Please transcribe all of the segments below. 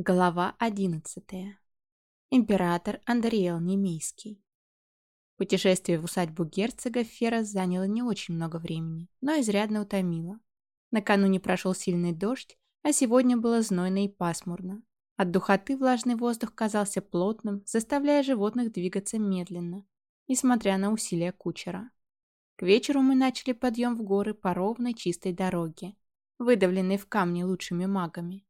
Глава одиннадцатая. Император Андриэл Немейский. Путешествие в усадьбу герцога Фера заняло не очень много времени, но изрядно утомило. Накануне прошел сильный дождь, а сегодня было знойно и пасмурно. От духоты влажный воздух казался плотным, заставляя животных двигаться медленно, несмотря на усилия кучера. К вечеру мы начали подъем в горы по ровной чистой дороге, выдавленной в камне лучшими магами.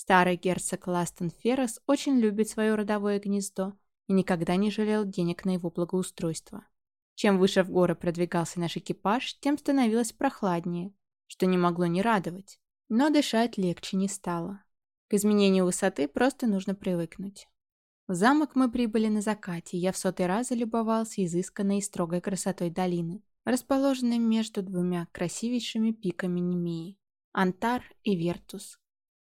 Старый герцог Ластон Феррес очень любит свое родовое гнездо и никогда не жалел денег на его благоустройство. Чем выше в горы продвигался наш экипаж, тем становилось прохладнее, что не могло не радовать. Но дышать легче не стало. К изменению высоты просто нужно привыкнуть. В замок мы прибыли на закате, и я в сотый раз залюбовался изысканной и строгой красотой долины, расположенной между двумя красивейшими пиками Немеи – Антар и Вертус.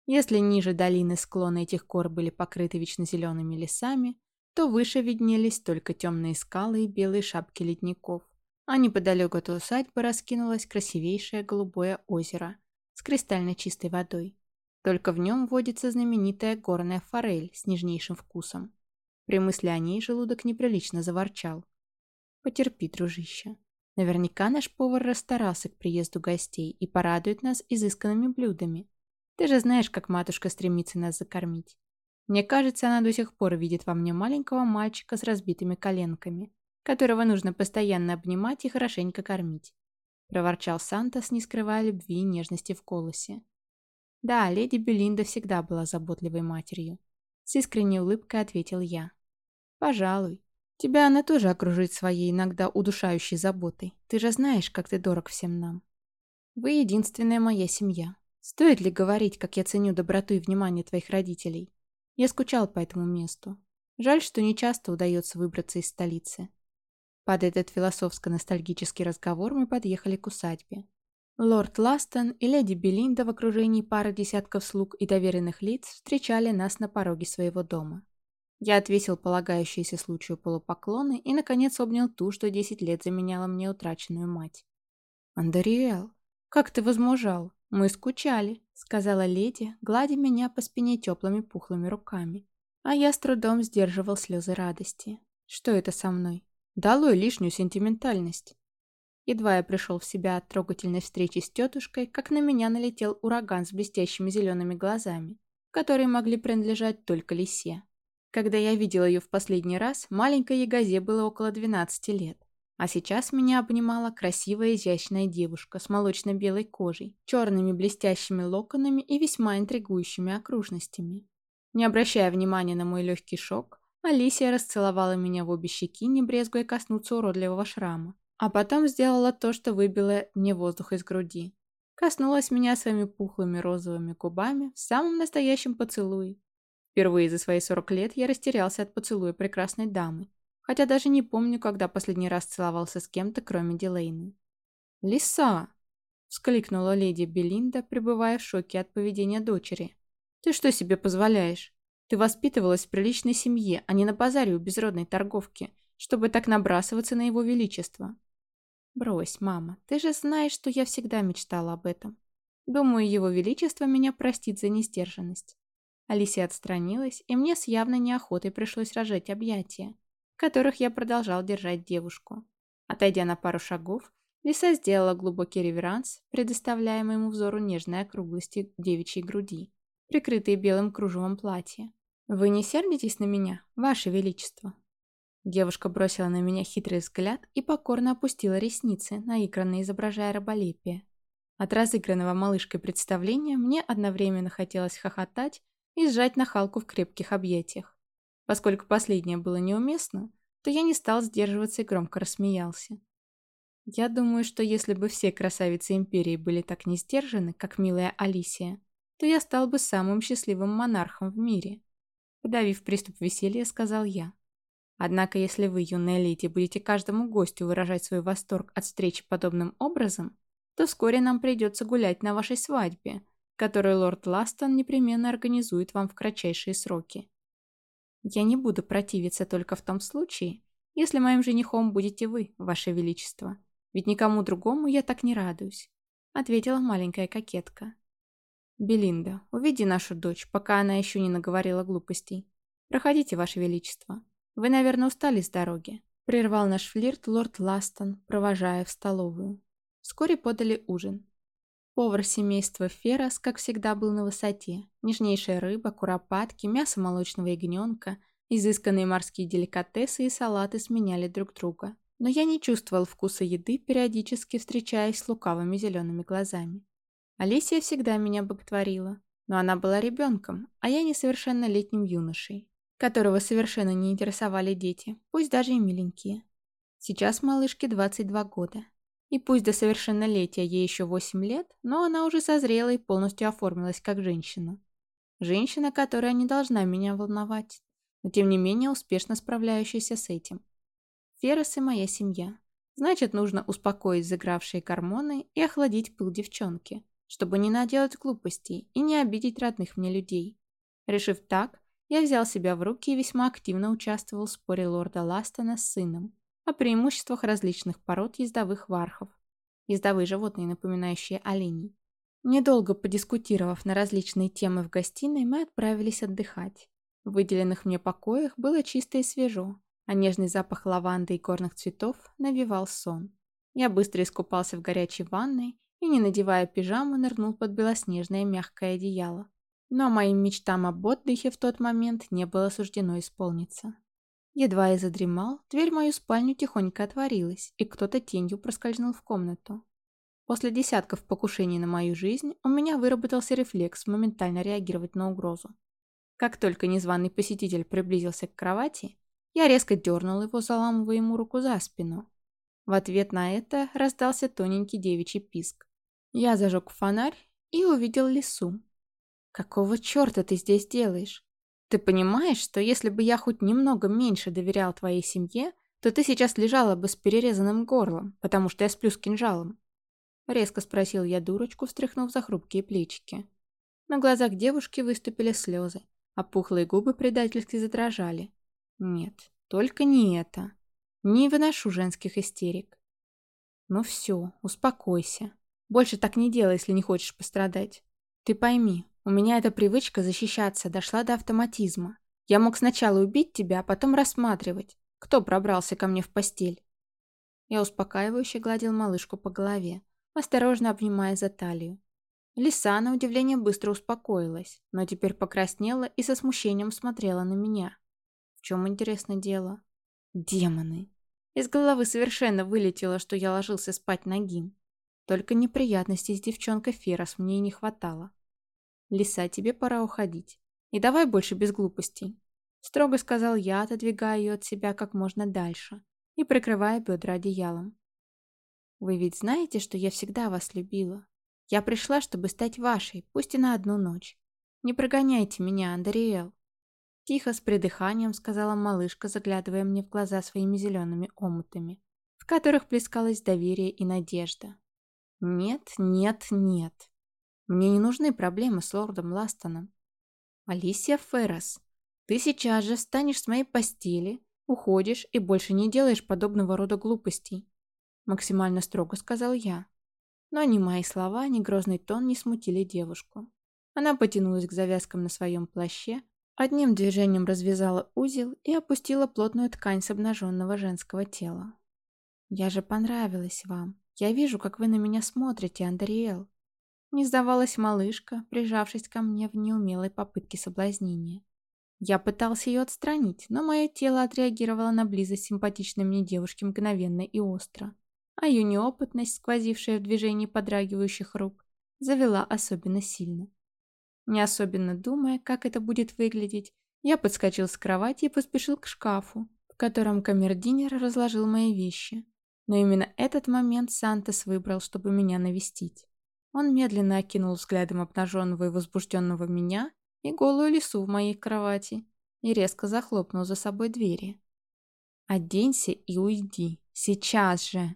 Если ниже долины склоны этих гор были покрыты вечно зелеными лесами, то выше виднелись только темные скалы и белые шапки ледников, а неподалеку от усадьбы раскинулось красивейшее голубое озеро с кристально чистой водой. Только в нем водится знаменитая горная форель с нежнейшим вкусом. При мысли о ней желудок неприлично заворчал. Потерпи, дружище. Наверняка наш повар расстарался к приезду гостей и порадует нас изысканными блюдами, ты же знаешь, как матушка стремится нас закормить. Мне кажется, она до сих пор видит во мне маленького мальчика с разбитыми коленками, которого нужно постоянно обнимать и хорошенько кормить. Проворчал Сантос, не скрывая любви и нежности в голосе. Да, леди Белинда всегда была заботливой матерью. С искренней улыбкой ответил я. Пожалуй. Тебя она тоже окружит своей иногда удушающей заботой. Ты же знаешь, как ты дорог всем нам. Вы единственная моя семья. Стоит ли говорить, как я ценю доброту и внимание твоих родителей? Я скучал по этому месту. Жаль, что не часто удается выбраться из столицы. Под этот философско-ностальгический разговор мы подъехали к усадьбе. Лорд Ластон и леди Белинда в окружении пары десятков слуг и доверенных лиц встречали нас на пороге своего дома. Я отвесил полагающиеся случаю полупоклоны и, наконец, обнял ту, что десять лет заменяла мне утраченную мать. «Андериэл, как ты возмужал!» «Мы скучали», — сказала леди, гладя меня по спине теплыми пухлыми руками. А я с трудом сдерживал слезы радости. Что это со мной? Долой лишнюю сентиментальность. Едва я пришел в себя от трогательной встречи с тетушкой, как на меня налетел ураган с блестящими зелеными глазами, которые могли принадлежать только лисе. Когда я видел ее в последний раз, маленькой ягозе было около 12 лет. А сейчас меня обнимала красивая изящная девушка с молочно-белой кожей, черными блестящими локонами и весьма интригующими окружностями. Не обращая внимания на мой легкий шок, Алисия расцеловала меня в обе щеки, не брезгуя коснуться уродливого шрама. А потом сделала то, что выбило мне воздух из груди. Коснулась меня своими пухлыми розовыми губами в самом настоящем поцелуе. Впервые за свои 40 лет я растерялся от поцелуя прекрасной дамы хотя даже не помню, когда последний раз целовался с кем-то, кроме Дилейны. «Лиса!» — вскликнула леди Белинда, пребывая в шоке от поведения дочери. «Ты что себе позволяешь? Ты воспитывалась в приличной семье, а не на базаре у безродной торговки, чтобы так набрасываться на его величество». «Брось, мама, ты же знаешь, что я всегда мечтала об этом. Думаю, его величество меня простит за несдержанность». Алисия отстранилась, и мне с явной неохотой пришлось рожать объятия которых я продолжал держать девушку. Отойдя на пару шагов, Лиса сделала глубокий реверанс, предоставляя моему взору нежные округлости девичьей груди, прикрытые белым кружевом платья. «Вы не сердитесь на меня, Ваше Величество?» Девушка бросила на меня хитрый взгляд и покорно опустила ресницы, наигранно изображая раболепие. От разыгранного малышкой представления мне одновременно хотелось хохотать и сжать нахалку в крепких объятиях. Поскольку последнее было неуместно, то я не стал сдерживаться и громко рассмеялся. Я думаю, что если бы все красавицы Империи были так не сдержаны, как милая Алисия, то я стал бы самым счастливым монархом в мире. Подавив приступ веселья, сказал я. Однако, если вы, юная леди, будете каждому гостю выражать свой восторг от встречи подобным образом, то вскоре нам придется гулять на вашей свадьбе, которую лорд Ластон непременно организует вам в кратчайшие сроки. Я не буду противиться только в том случае, если моим женихом будете вы, ваше величество. Ведь никому другому я так не радуюсь», — ответила маленькая кокетка. «Белинда, уведи нашу дочь, пока она еще не наговорила глупостей. Проходите, Ваше Величество. Вы, наверное, устали с дороги». Прервал наш флирт лорд Ластон, провожая в столовую. Вскоре подали ужин. Повар семейства Феррас, как всегда, был на высоте. Нежнейшая рыба, куропатки, мясо молочного ягненка, изысканные морские деликатесы и салаты сменяли друг друга. Но я не чувствовал вкуса еды, периодически встречаясь с лукавыми зелеными глазами. Алисия всегда меня боготворила, но она была ребенком, а я несовершеннолетним юношей которого совершенно не интересовали дети, пусть даже и миленькие. Сейчас малышке 22 года. И пусть до совершеннолетия ей еще 8 лет, но она уже созрела и полностью оформилась как женщина. Женщина, которая не должна меня волновать, но тем не менее успешно справляющаяся с этим. Феррес и моя семья. Значит, нужно успокоить загравшие гормоны и охладить пыл девчонки, чтобы не наделать глупостей и не обидеть родных мне людей. Решив так, я взял себя в руки и весьма активно участвовал в споре лорда Ластона с сыном о преимуществах различных пород ездовых вархов. Ездовые животные, напоминающие оленей. Недолго подискутировав на различные темы в гостиной, мы отправились отдыхать. В выделенных мне покоях было чисто и свежо, а нежный запах лаванды и горных цветов навевал сон. Я быстро искупался в горячей ванной и, не надевая пижаму, нырнул под белоснежное мягкое одеяло. Но моим мечтам об отдыхе в тот момент не было суждено исполниться. Едва я задремал, дверь в мою спальню тихонько отворилась, и кто-то тенью проскользнул в комнату. После десятков покушений на мою жизнь у меня выработался рефлекс моментально реагировать на угрозу. Как только незваный посетитель приблизился к кровати, я резко дернул его, заламывая ему руку за спину. В ответ на это раздался тоненький девичий писк. Я зажег фонарь и увидел лису, «Какого черта ты здесь делаешь? Ты понимаешь, что если бы я хоть немного меньше доверял твоей семье, то ты сейчас лежала бы с перерезанным горлом, потому что я сплю с кинжалом?» Резко спросил я дурочку, встряхнув за хрупкие плечики. На глазах девушки выступили слезы, а пухлые губы предательски задрожали. «Нет, только не это. Не выношу женских истерик». «Ну все, успокойся. Больше так не делай, если не хочешь пострадать. Ты пойми, у меня эта привычка защищаться дошла до автоматизма. Я мог сначала убить тебя, а потом рассматривать, кто пробрался ко мне в постель. Я успокаивающе гладил малышку по голове, осторожно обнимая за талию. Лиса, на удивление, быстро успокоилась, но теперь покраснела и со смущением смотрела на меня. В чем, интересно, дело? Демоны. Из головы совершенно вылетело, что я ложился спать нагим. Только неприятностей с девчонкой Ферос мне и не хватало. «Лиса, тебе пора уходить. И давай больше без глупостей», — строго сказал я, отодвигая ее от себя как можно дальше и прикрывая бедра одеялом. «Вы ведь знаете, что я всегда вас любила. Я пришла, чтобы стать вашей, пусть и на одну ночь. Не прогоняйте меня, Андриэл». Тихо, с придыханием сказала малышка, заглядывая мне в глаза своими зелеными омутами, в которых плескалось доверие и надежда. «Нет, нет, нет. Мне не нужны проблемы с лордом Ластоном. Алисия Феррес, ты сейчас же встанешь с моей постели, уходишь и больше не делаешь подобного рода глупостей. Максимально строго сказал я. Но ни мои слова, ни грозный тон не смутили девушку. Она потянулась к завязкам на своем плаще, одним движением развязала узел и опустила плотную ткань с обнаженного женского тела. «Я же понравилась вам. Я вижу, как вы на меня смотрите, Андриэл. Не сдавалась малышка, прижавшись ко мне в неумелой попытке соблазнения. Я пытался ее отстранить, но мое тело отреагировало на близость симпатичной мне девушки мгновенно и остро. А ее неопытность, сквозившая в движении подрагивающих рук, завела особенно сильно. Не особенно думая, как это будет выглядеть, я подскочил с кровати и поспешил к шкафу, в котором камердинер разложил мои вещи. Но именно этот момент Сантос выбрал, чтобы меня навестить. Он медленно окинул взглядом обнаженного и возбужденного меня и голую лису в моей кровати и резко захлопнул за собой двери. «Оденься и уйди. Сейчас же!»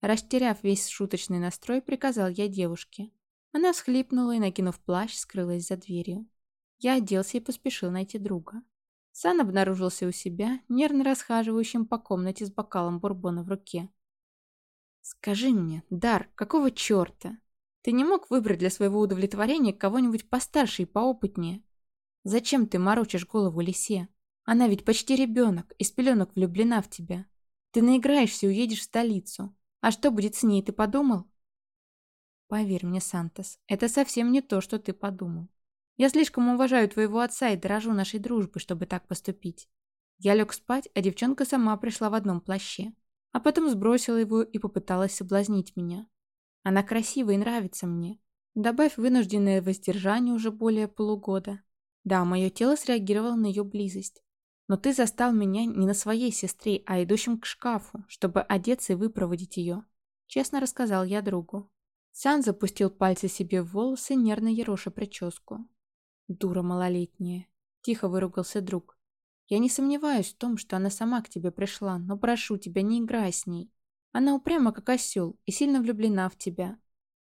Растеряв весь шуточный настрой, приказал я девушке. Она всхлипнула и, накинув плащ, скрылась за дверью. Я оделся и поспешил найти друга. Сан обнаружился у себя, нервно расхаживающим по комнате с бокалом бурбона в руке. «Скажи мне, Дар, какого черта? Ты не мог выбрать для своего удовлетворения кого-нибудь постарше и поопытнее? Зачем ты морочишь голову лисе? Она ведь почти ребенок, из пеленок влюблена в тебя. Ты наиграешься и уедешь в столицу. А что будет с ней, ты подумал? Поверь мне, Сантос, это совсем не то, что ты подумал. Я слишком уважаю твоего отца и дорожу нашей дружбы, чтобы так поступить. Я лег спать, а девчонка сама пришла в одном плаще. А потом сбросила его и попыталась соблазнить меня. Она красива и нравится мне. Добавь вынужденное воздержание уже более полугода. Да, мое тело среагировало на ее близость. Но ты застал меня не на своей сестре, а идущим к шкафу, чтобы одеться и выпроводить ее. Честно рассказал я другу. Сан запустил пальцы себе в волосы, нервно ероша прическу. «Дура малолетняя!» – тихо выругался друг. «Я не сомневаюсь в том, что она сама к тебе пришла, но прошу тебя, не играй с ней. Она упряма, как осел, и сильно влюблена в тебя.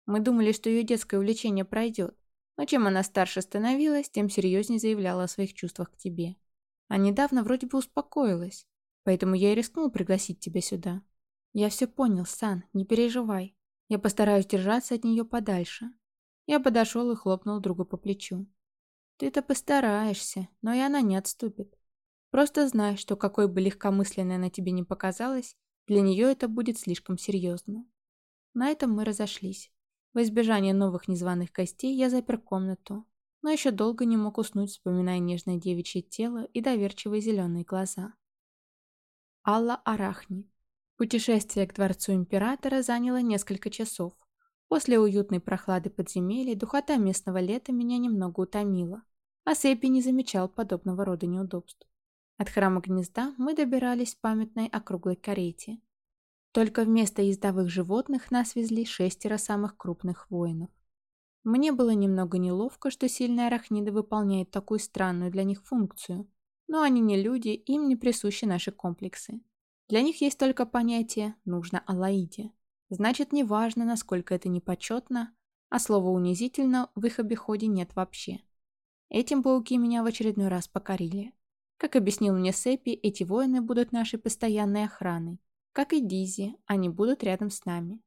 Мы думали, что ее детское увлечение пройдет, но чем она старше становилась, тем серьезнее заявляла о своих чувствах к тебе. А недавно вроде бы успокоилась, поэтому я и рискнул пригласить тебя сюда. Я все понял, Сан, не переживай. Я постараюсь держаться от нее подальше. Я подошел и хлопнул другу по плечу. Ты-то постараешься, но и она не отступит. Просто знай, что какой бы легкомысленной она тебе не показалась, для нее это будет слишком серьезно. На этом мы разошлись. В избежание новых незваных гостей я запер комнату, но еще долго не мог уснуть, вспоминая нежное девичье тело и доверчивые зеленые глаза. Алла Арахни. Путешествие к дворцу императора заняло несколько часов. После уютной прохлады подземелья духота местного лета меня немного утомила, а Сэппи не замечал подобного рода неудобств. От храма гнезда мы добирались в памятной округлой карете. Только вместо ездовых животных нас везли шестеро самых крупных воинов. Мне было немного неловко, что сильные арахниды выполняют такую странную для них функцию. Но они не люди, им не присущи наши комплексы. Для них есть только понятие «нужно Аллаиде». Значит, неважно, насколько это непочетно, а слова «унизительно» в их обиходе нет вообще. Этим пауки меня в очередной раз покорили. Как объяснил мне Сэппи, эти воины будут нашей постоянной охраной. Как и Дизи, они будут рядом с нами.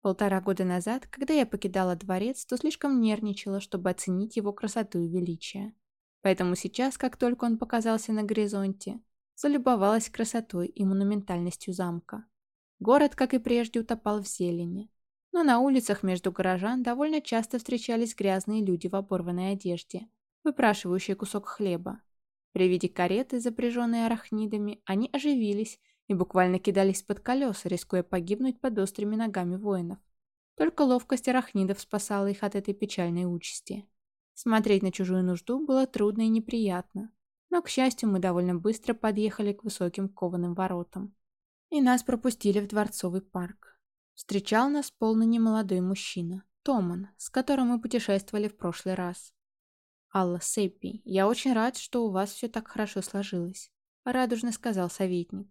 Полтора года назад, когда я покидала дворец, то слишком нервничала, чтобы оценить его красоту и величие. Поэтому сейчас, как только он показался на горизонте, залюбовалась красотой и монументальностью замка. Город, как и прежде, утопал в зелени. Но на улицах между горожан довольно часто встречались грязные люди в оборванной одежде, выпрашивающие кусок хлеба. При виде кареты, запряженной арахнидами, они оживились и буквально кидались под колеса, рискуя погибнуть под острыми ногами воинов. Только ловкость арахнидов спасала их от этой печальной участи. Смотреть на чужую нужду было трудно и неприятно, но, к счастью, мы довольно быстро подъехали к высоким кованым воротам. И нас пропустили в дворцовый парк. Встречал нас полный немолодой мужчина, Томан, с которым мы путешествовали в прошлый раз. «Алла Сеппи, я очень рад, что у вас все так хорошо сложилось», — радужно сказал советник.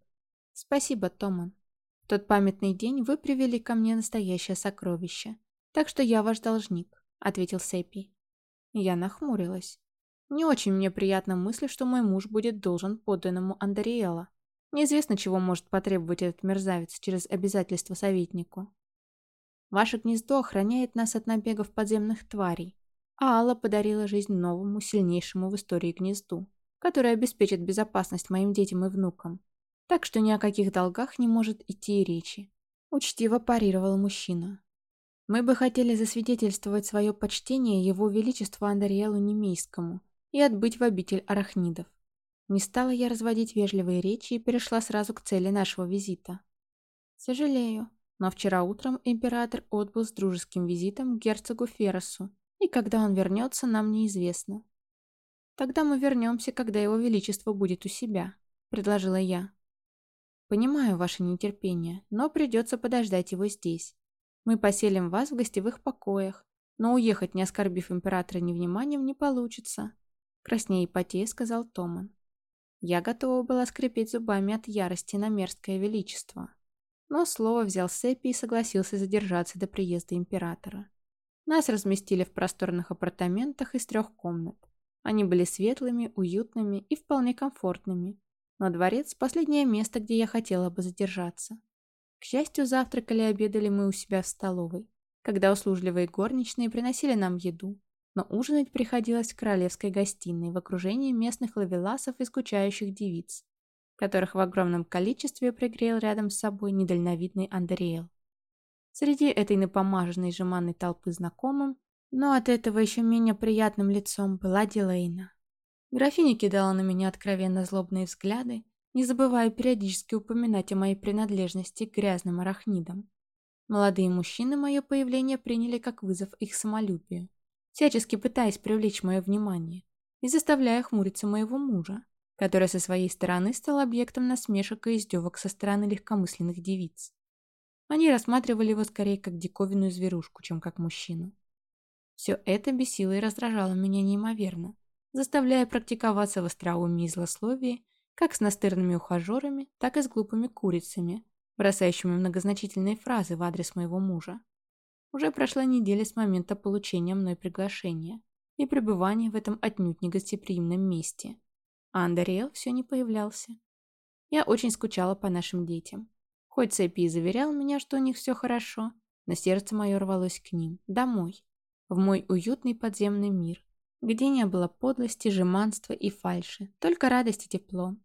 «Спасибо, Томан. В тот памятный день вы привели ко мне настоящее сокровище, так что я ваш должник», — ответил Сеппи. Я нахмурилась. Не очень мне приятна мысль, что мой муж будет должен подданному Андериэла. Неизвестно, чего может потребовать этот мерзавец через обязательство советнику. Ваше гнездо охраняет нас от набегов подземных тварей, а Алла подарила жизнь новому, сильнейшему в истории гнезду, которое обеспечит безопасность моим детям и внукам. Так что ни о каких долгах не может идти и речи. Учтиво парировал мужчина. Мы бы хотели засвидетельствовать свое почтение его величеству Андреелу Немейскому и отбыть в обитель арахнидов. Не стала я разводить вежливые речи и перешла сразу к цели нашего визита. Сожалею, но вчера утром император отбыл с дружеским визитом к герцогу Ферросу и когда он вернется, нам неизвестно. Тогда мы вернемся, когда его величество будет у себя, предложила я. Понимаю ваше нетерпение, но придется подождать его здесь. Мы поселим вас в гостевых покоях, но уехать, не оскорбив императора невниманием, не получится. Краснее ипотея, сказал Томан. Я готова была скрипеть зубами от ярости на мерзкое величество. Но слово взял Сеппи и согласился задержаться до приезда императора. Нас разместили в просторных апартаментах из трех комнат. Они были светлыми, уютными и вполне комфортными. Но дворец – последнее место, где я хотела бы задержаться. К счастью, завтракали и обедали мы у себя в столовой. когда услужливые горничные приносили нам еду, но ужинать приходилось в королевской гостиной в окружении местных лавеласов и скучающих девиц, которых в огромном количестве пригрел рядом с собой недальновидный Андериэл. Среди этой напомаженной жеманной толпы знакомым, но от этого еще менее приятным лицом была Дилейна. Графиня кидала на меня откровенно злобные взгляды, не забывая периодически упоминать о моей принадлежности к грязным арахнидам. Молодые мужчины мое появление приняли как вызов их самолюбию всячески пытаясь привлечь мое внимание и заставляя хмуриться моего мужа, который со своей стороны стал объектом насмешек и издевок со стороны легкомысленных девиц. Они рассматривали его скорее как диковинную зверушку, чем как мужчину. Все это бесило и раздражало меня неимоверно, заставляя практиковаться в остроумии и злословии как с настырными ухажерами, так и с глупыми курицами, бросающими многозначительные фразы в адрес моего мужа. Уже прошла неделя с момента получения мной приглашения и пребывания в этом отнюдь негостеприимном месте. А Андериэл все не появлялся. Я очень скучала по нашим детям. Хоть Цепи и заверял меня, что у них все хорошо, но сердце мое рвалось к ним, домой, в мой уютный подземный мир, где не было подлости, жеманства и фальши, только радость и тепло.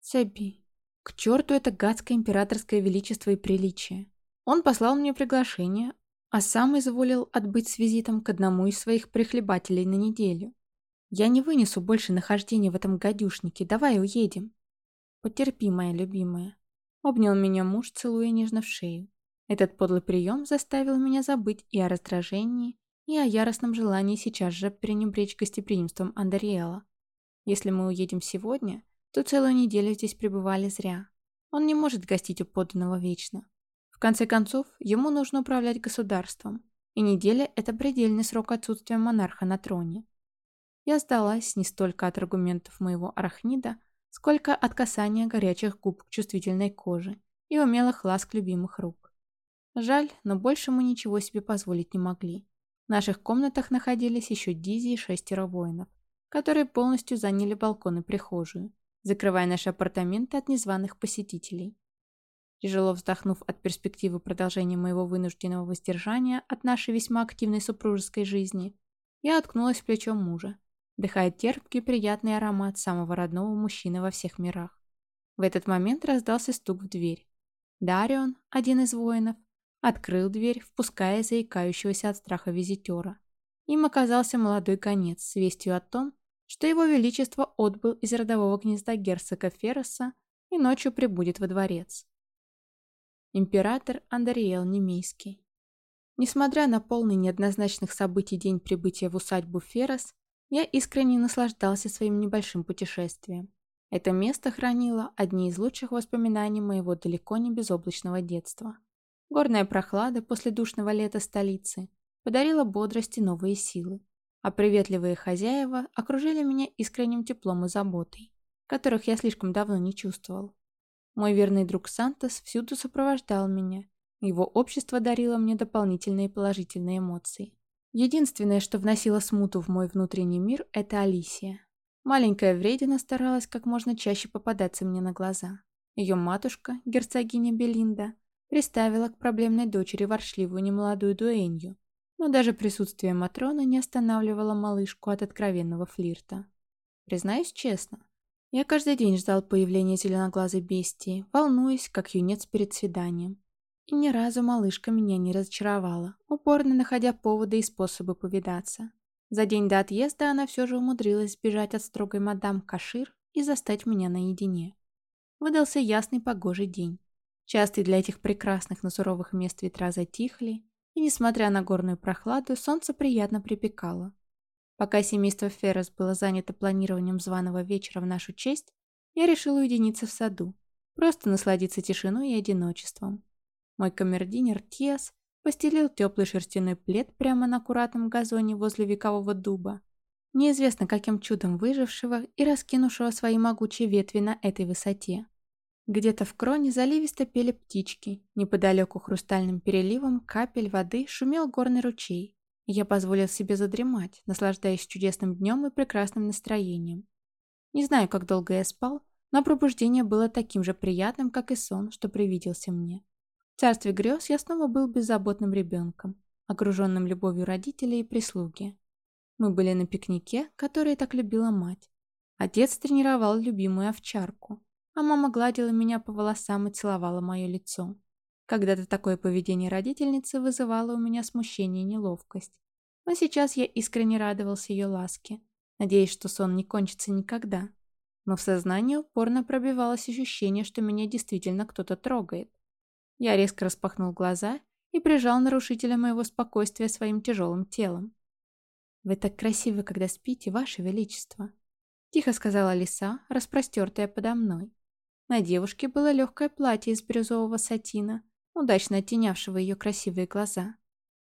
Цепи. К черту это гадское императорское величество и приличие. Он послал мне приглашение, а сам изволил отбыть с визитом к одному из своих прихлебателей на неделю. «Я не вынесу больше нахождения в этом гадюшнике, давай уедем». «Потерпи, моя любимая», — обнял меня муж, целуя нежно в шею. Этот подлый прием заставил меня забыть и о раздражении, и о яростном желании сейчас же пренебречь гостеприимством Андериэла. Если мы уедем сегодня, то целую неделю здесь пребывали зря. Он не может гостить у подданного вечно. В конце концов, ему нужно управлять государством, и неделя – это предельный срок отсутствия монарха на троне. Я сдалась не столько от аргументов моего арахнида, сколько от касания горячих губ к чувствительной коже и умелых ласк любимых рук. Жаль, но больше мы ничего себе позволить не могли. В наших комнатах находились еще Дизи и шестеро воинов, которые полностью заняли балкон и прихожую, закрывая наши апартаменты от незваных посетителей. Тяжело вздохнув от перспективы продолжения моего вынужденного воздержания от нашей весьма активной супружеской жизни, я откнулась в плечо мужа, вдыхая терпкий приятный аромат самого родного мужчины во всех мирах. В этот момент раздался стук в дверь. Дарион, один из воинов, открыл дверь, впуская заикающегося от страха визитера. Им оказался молодой конец с вестью о том, что его величество отбыл из родового гнезда герцога Ферроса и ночью прибудет во дворец император Андериэл Немейский. Несмотря на полный неоднозначных событий день прибытия в усадьбу Ферос, я искренне наслаждался своим небольшим путешествием. Это место хранило одни из лучших воспоминаний моего далеко не безоблачного детства. Горная прохлада после душного лета столицы подарила бодрость и новые силы, а приветливые хозяева окружили меня искренним теплом и заботой, которых я слишком давно не чувствовал. Мой верный друг Сантос всюду сопровождал меня. Его общество дарило мне дополнительные положительные эмоции. Единственное, что вносило смуту в мой внутренний мир, это Алисия. Маленькая вредина старалась как можно чаще попадаться мне на глаза. Ее матушка, герцогиня Белинда, приставила к проблемной дочери воршливую немолодую дуэнью, но даже присутствие Матрона не останавливало малышку от откровенного флирта. Признаюсь честно, я каждый день ждал появления зеленоглазой бестии, волнуясь, как юнец перед свиданием. И ни разу малышка меня не разочаровала, упорно находя поводы и способы повидаться. За день до отъезда она все же умудрилась сбежать от строгой мадам Кашир и застать меня наедине. Выдался ясный погожий день. Частые для этих прекрасных, но суровых мест ветра затихли, и, несмотря на горную прохладу, солнце приятно припекало. Пока семейство Феррес было занято планированием званого вечера в нашу честь, я решила уединиться в саду, просто насладиться тишиной и одиночеством. Мой камердинер Тиас постелил теплый шерстяной плед прямо на аккуратном газоне возле векового дуба, неизвестно каким чудом выжившего и раскинувшего свои могучие ветви на этой высоте. Где-то в кроне заливисто пели птички, неподалеку хрустальным переливом капель воды шумел горный ручей, я позволил себе задремать, наслаждаясь чудесным днем и прекрасным настроением. Не знаю, как долго я спал, но пробуждение было таким же приятным, как и сон, что привиделся мне. В царстве грез я снова был беззаботным ребенком, окруженном любовью родителей и прислуги. Мы были на пикнике, который так любила мать. Отец тренировал любимую овчарку, а мама гладила меня по волосам и целовала мое лицо. Когда-то такое поведение родительницы вызывало у меня смущение и неловкость. Но сейчас я искренне радовался ее ласке, надеясь, что сон не кончится никогда. Но в сознании упорно пробивалось ощущение, что меня действительно кто-то трогает. Я резко распахнул глаза и прижал нарушителя моего спокойствия своим тяжелым телом. «Вы так красивы, когда спите, Ваше Величество!» Тихо сказала лиса, распростертая подо мной. На девушке было легкое платье из бирюзового сатина, удачно оттенявшего ее красивые глаза.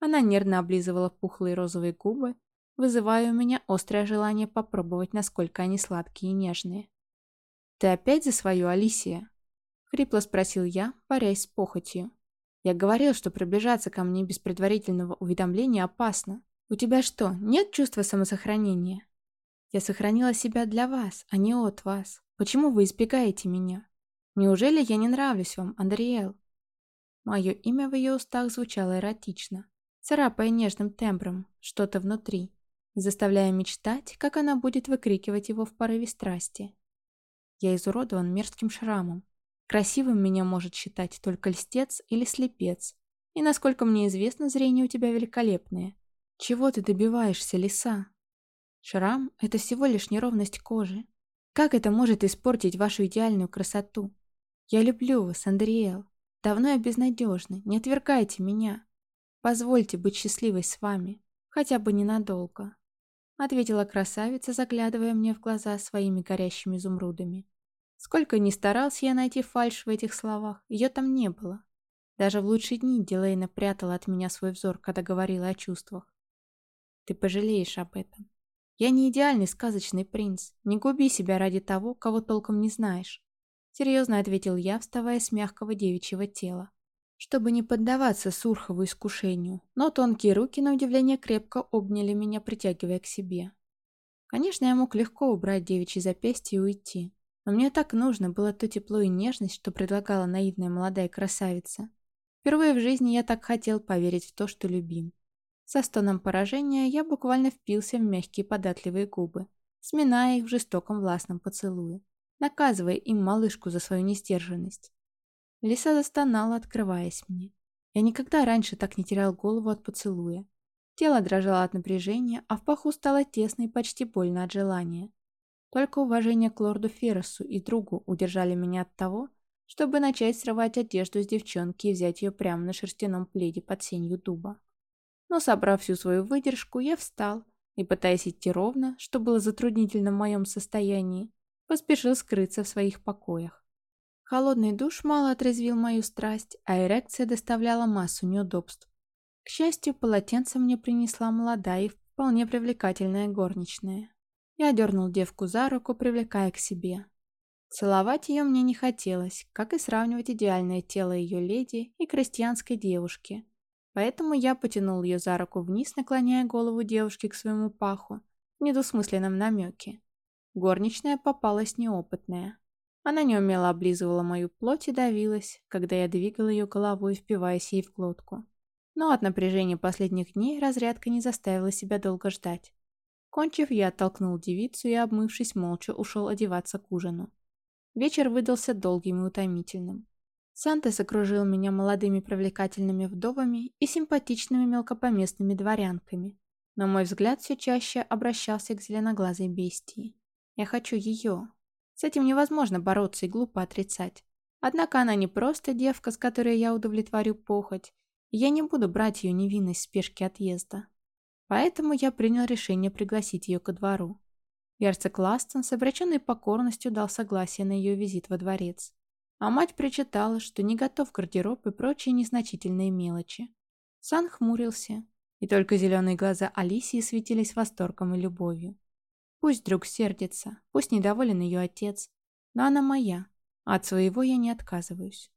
Она нервно облизывала пухлые розовые губы, вызывая у меня острое желание попробовать, насколько они сладкие и нежные. «Ты опять за свою, Алисия?» — хрипло спросил я, борясь с похотью. «Я говорил, что приближаться ко мне без предварительного уведомления опасно. У тебя что, нет чувства самосохранения?» «Я сохранила себя для вас, а не от вас. Почему вы избегаете меня? Неужели я не нравлюсь вам, Андриэл?» Мое имя в ее устах звучало эротично, царапая нежным тембром что-то внутри заставляя мечтать, как она будет выкрикивать его в порыве страсти. Я изуродован мерзким шрамом. Красивым меня может считать только льстец или слепец. И, насколько мне известно, зрение у тебя великолепное. Чего ты добиваешься, лиса? Шрам — это всего лишь неровность кожи. Как это может испортить вашу идеальную красоту? Я люблю вас, Андриэл. Давно и безнадежны. Не отвергайте меня. Позвольте быть счастливой с вами. Хотя бы ненадолго ответила красавица, заглядывая мне в глаза своими горящими изумрудами. Сколько ни старался я найти фальшь в этих словах, ее там не было. Даже в лучшие дни Дилейна прятала от меня свой взор, когда говорила о чувствах. Ты пожалеешь об этом. Я не идеальный сказочный принц. Не губи себя ради того, кого толком не знаешь. Серьезно ответил я, вставая с мягкого девичьего тела чтобы не поддаваться Сурхову искушению, но тонкие руки, на удивление, крепко обняли меня, притягивая к себе. Конечно, я мог легко убрать девичьи запястья и уйти, но мне так нужно было то тепло и нежность, что предлагала наивная молодая красавица. Впервые в жизни я так хотел поверить в то, что любим. Со стоном поражения я буквально впился в мягкие податливые губы, сминая их в жестоком властном поцелуе, наказывая им малышку за свою несдержанность. Лиса застонала, открываясь мне. Я никогда раньше так не терял голову от поцелуя. Тело дрожало от напряжения, а в паху стало тесно и почти больно от желания. Только уважение к лорду Ферресу и другу удержали меня от того, чтобы начать срывать одежду с девчонки и взять ее прямо на шерстяном пледе под сенью дуба. Но, собрав всю свою выдержку, я встал и, пытаясь идти ровно, что было затруднительно в моем состоянии, поспешил скрыться в своих покоях. Холодный душ мало отрезвил мою страсть, а эрекция доставляла массу неудобств. К счастью, полотенце мне принесла молодая и вполне привлекательная горничная. Я дернул девку за руку, привлекая к себе. Целовать ее мне не хотелось, как и сравнивать идеальное тело ее леди и крестьянской девушки. Поэтому я потянул ее за руку вниз, наклоняя голову девушки к своему паху в недвусмысленном намеке. Горничная попалась неопытная. Она неумело облизывала мою плоть и давилась, когда я двигал ее головой, впиваясь ей в глотку. Но от напряжения последних дней разрядка не заставила себя долго ждать. Кончив, я оттолкнул девицу и, обмывшись, молча ушел одеваться к ужину. Вечер выдался долгим и утомительным. Сантес окружил меня молодыми привлекательными вдовами и симпатичными мелкопоместными дворянками, но мой взгляд все чаще обращался к зеленоглазой бестии. Я хочу ее, с этим невозможно бороться и глупо отрицать. Однако она не просто девка, с которой я удовлетворю похоть, я не буду брать ее невинность в спешке отъезда. Поэтому я принял решение пригласить ее ко двору. Герцог Ластон с обреченной покорностью дал согласие на ее визит во дворец. А мать причитала, что не готов гардероб и прочие незначительные мелочи. Сан хмурился, и только зеленые глаза Алисии светились восторгом и любовью. Пусть друг сердится, пусть недоволен ее отец, но она моя, а от своего я не отказываюсь.